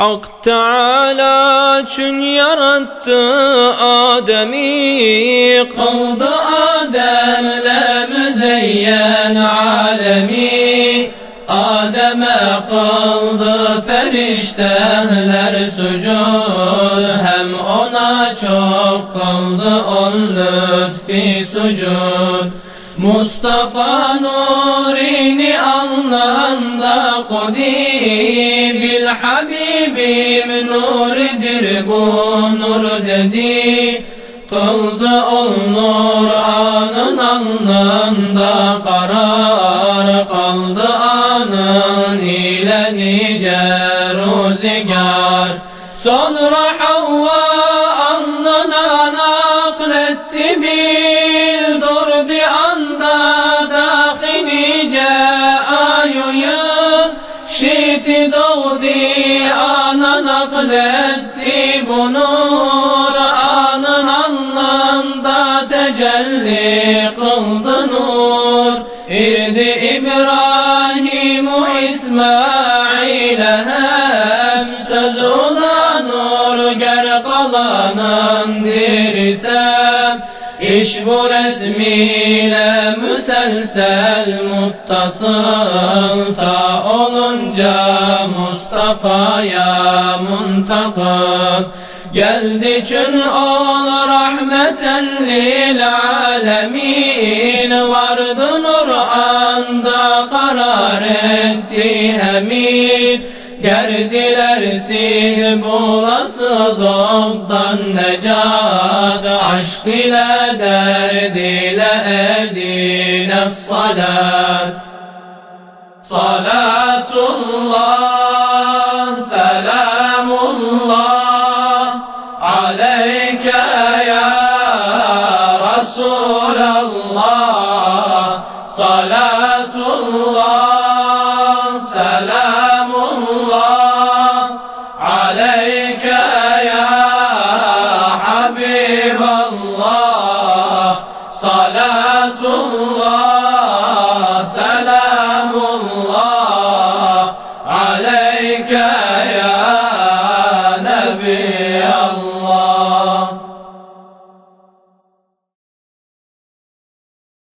Hak Teala çün yarattı Adem'i. Kıldı Adem'le müzeyyen alemi. Adem'e kıldı ferişteler sucud. Hem ona çok kıldı on lütfi sucud Mustafa nurini alnında kodi Bil Habibim nuridir bu nur dedi. Kıldı ol nur anın alnında karar Kaldı anın ile nice ruzigar. Sonra Havva alnına nakletti bil nakletti bu nur Anın alnında tecelli kıldı nur. İrdi İbrahim İsmail'e hem söz uzanır ger kalanın dirsem İş bu resmiyle müselsel muttasıl Ta olunca Mustafa'ya muntakıl Geldi çün ol rahmeten lil alemin. Vardı nur anda karar etti hemin. Gerdiler siz bulasız oktan necat. Aşk ile derd ile edine salat. Salatullah, Salatullah, selamullah aleyke ya Habiballah. Salatullah, selamullah aleyke ya Nebi.